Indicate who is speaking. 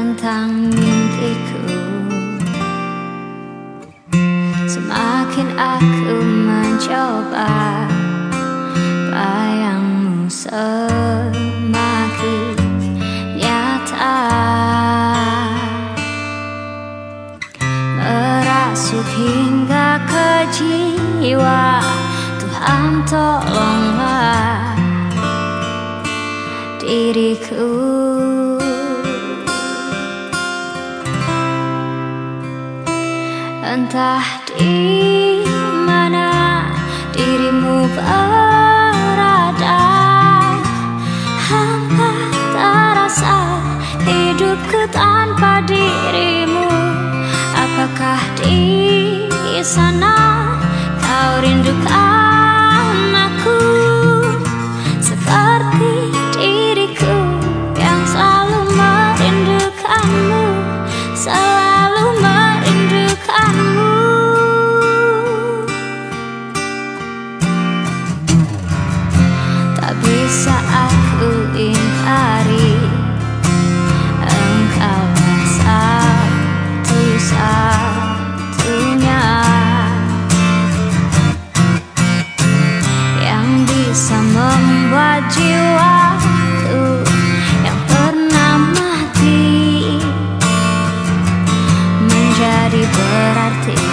Speaker 1: Tentang mimpiku. Semakin aku mencoba Bayangmu semakin nyata. Merasuk hingga ke jiwa Tuhan tolonglah diriku Entah di mana dirimu berada Hampa terasa hidupku tanpa dirimu. Apakah di sana bisa aku ingkari Engkaulah satu-satunya. Yang bisa membuat jiwaku Yang pernah mati Menjadi berarti